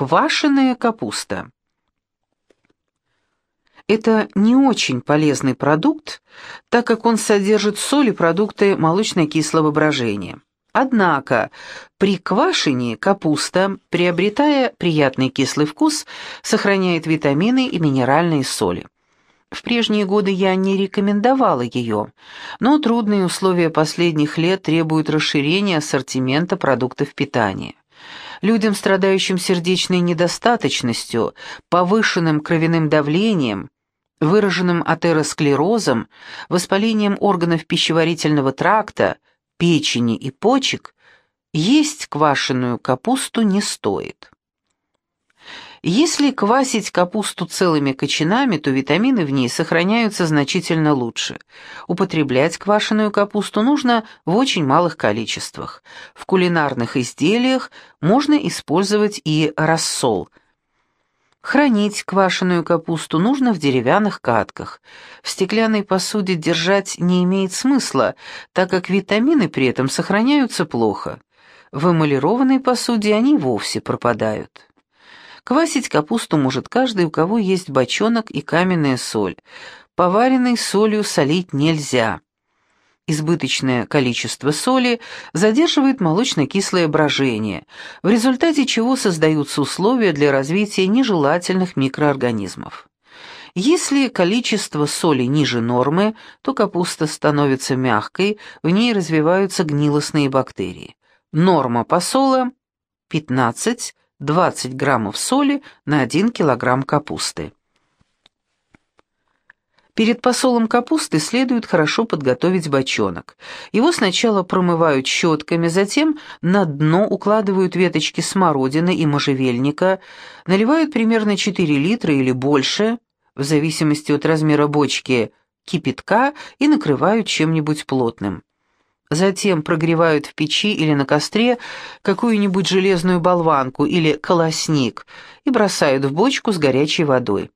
Квашеная капуста. Это не очень полезный продукт, так как он содержит соль и продукты молочно-кислого брожения. Однако при квашении капуста, приобретая приятный кислый вкус, сохраняет витамины и минеральные соли. В прежние годы я не рекомендовала ее, но трудные условия последних лет требуют расширения ассортимента продуктов питания. Людям, страдающим сердечной недостаточностью, повышенным кровяным давлением, выраженным атеросклерозом, воспалением органов пищеварительного тракта, печени и почек, есть квашеную капусту не стоит. Если квасить капусту целыми кочанами, то витамины в ней сохраняются значительно лучше. Употреблять квашеную капусту нужно в очень малых количествах. В кулинарных изделиях можно использовать и рассол. Хранить квашеную капусту нужно в деревянных катках. В стеклянной посуде держать не имеет смысла, так как витамины при этом сохраняются плохо. В эмалированной посуде они вовсе пропадают. Квасить капусту может каждый, у кого есть бочонок и каменная соль. Поваренной солью солить нельзя. Избыточное количество соли задерживает молочно-кислое брожение, в результате чего создаются условия для развития нежелательных микроорганизмов. Если количество соли ниже нормы, то капуста становится мягкой, в ней развиваются гнилостные бактерии. Норма посола 15 20 граммов соли на 1 килограмм капусты. Перед посолом капусты следует хорошо подготовить бочонок. Его сначала промывают щетками, затем на дно укладывают веточки смородины и можжевельника, наливают примерно 4 литра или больше, в зависимости от размера бочки, кипятка и накрывают чем-нибудь плотным. Затем прогревают в печи или на костре какую-нибудь железную болванку или колосник и бросают в бочку с горячей водой.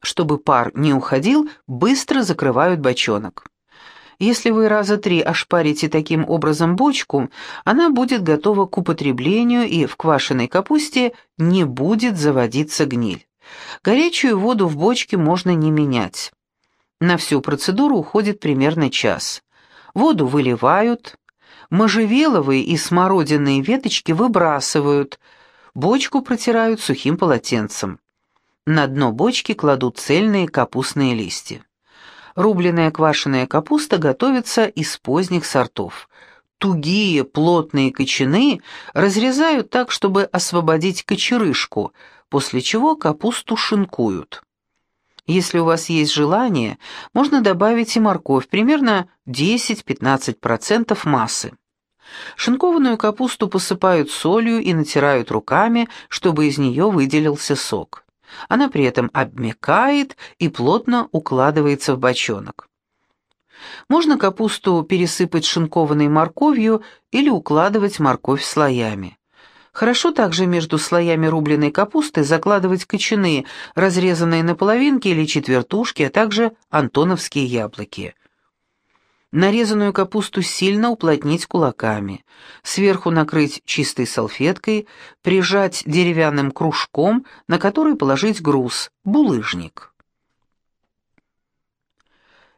Чтобы пар не уходил, быстро закрывают бочонок. Если вы раза три ошпарите таким образом бочку, она будет готова к употреблению и в квашеной капусте не будет заводиться гниль. Горячую воду в бочке можно не менять. На всю процедуру уходит примерно час. Воду выливают, можжевеловые и смородинные веточки выбрасывают, бочку протирают сухим полотенцем. На дно бочки кладут цельные капустные листья. Рубленная квашеная капуста готовится из поздних сортов. Тугие, плотные кочаны разрезают так, чтобы освободить кочерышку, после чего капусту шинкуют. Если у вас есть желание, можно добавить и морковь, примерно 10-15% массы. Шинкованную капусту посыпают солью и натирают руками, чтобы из нее выделился сок. Она при этом обмякает и плотно укладывается в бочонок. Можно капусту пересыпать шинкованной морковью или укладывать морковь слоями. Хорошо также между слоями рубленой капусты закладывать кочаны, разрезанные на половинки или четвертушки, а также антоновские яблоки. Нарезанную капусту сильно уплотнить кулаками, сверху накрыть чистой салфеткой, прижать деревянным кружком, на который положить груз, булыжник.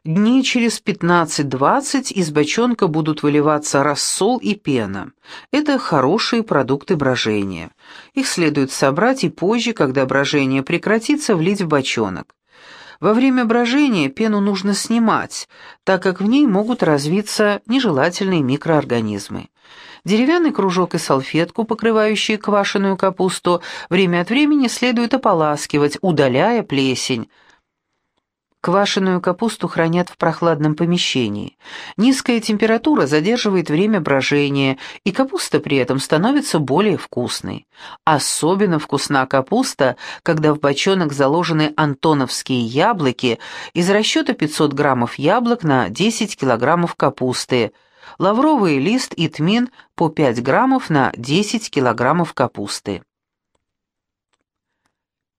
Дней через 15-20 из бочонка будут выливаться рассол и пена. Это хорошие продукты брожения. Их следует собрать и позже, когда брожение прекратится, влить в бочонок. Во время брожения пену нужно снимать, так как в ней могут развиться нежелательные микроорганизмы. Деревянный кружок и салфетку, покрывающие квашеную капусту, время от времени следует ополаскивать, удаляя плесень. Квашеную капусту хранят в прохладном помещении. Низкая температура задерживает время брожения, и капуста при этом становится более вкусной. Особенно вкусна капуста, когда в бочонок заложены антоновские яблоки из расчета 500 граммов яблок на 10 килограммов капусты, лавровый лист и тмин по 5 граммов на 10 килограммов капусты.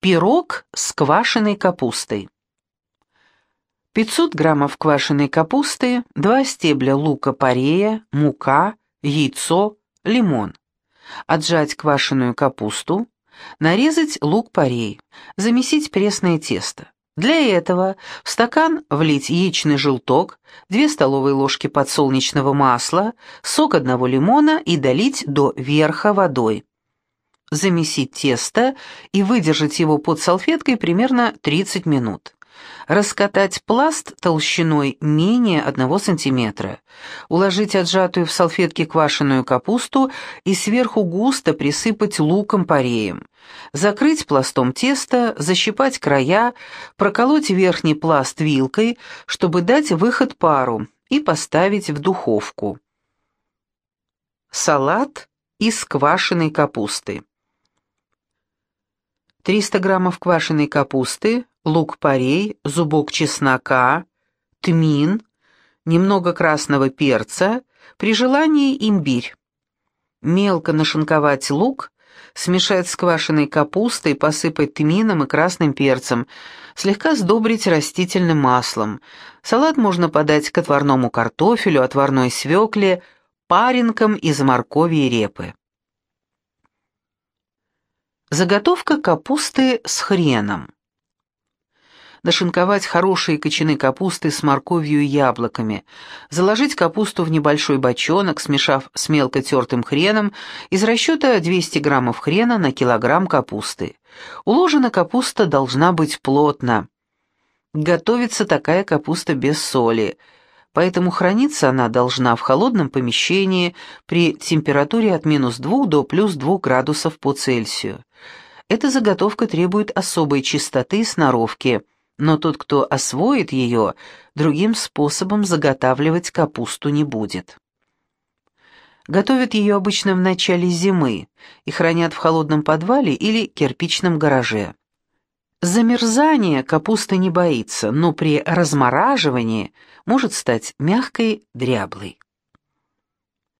Пирог с квашеной капустой. 500 граммов квашеной капусты, 2 стебля лука-порея, мука, яйцо, лимон. Отжать квашеную капусту, Нарезать лук-порей. Замесить пресное тесто. Для этого в стакан влить яичный желток, 2 столовые ложки подсолнечного масла, сок одного лимона и долить до верха водой. Замесить тесто и выдержать его под салфеткой примерно 30 минут. Раскатать пласт толщиной менее 1 см. Уложить отжатую в салфетке квашеную капусту и сверху густо присыпать луком-пореем. Закрыть пластом теста, защипать края, проколоть верхний пласт вилкой, чтобы дать выход пару, и поставить в духовку. Салат из квашеной капусты. 300 граммов квашеной капусты, лук-порей, зубок чеснока, тмин, немного красного перца, при желании имбирь. Мелко нашинковать лук, смешать с квашеной капустой, посыпать тмином и красным перцем, слегка сдобрить растительным маслом. Салат можно подать к отварному картофелю, отварной свекле, паренкам из моркови и репы. Заготовка капусты с хреном нашинковать хорошие кочаны капусты с морковью и яблоками, заложить капусту в небольшой бочонок, смешав с мелко тертым хреном, из расчета 200 граммов хрена на килограмм капусты. Уложена капуста должна быть плотно. Готовится такая капуста без соли, поэтому храниться она должна в холодном помещении при температуре от минус 2 до плюс 2 градусов по Цельсию. Эта заготовка требует особой чистоты и сноровки – но тот, кто освоит ее, другим способом заготавливать капусту не будет. Готовят ее обычно в начале зимы и хранят в холодном подвале или кирпичном гараже. Замерзание капуста не боится, но при размораживании может стать мягкой, дряблой.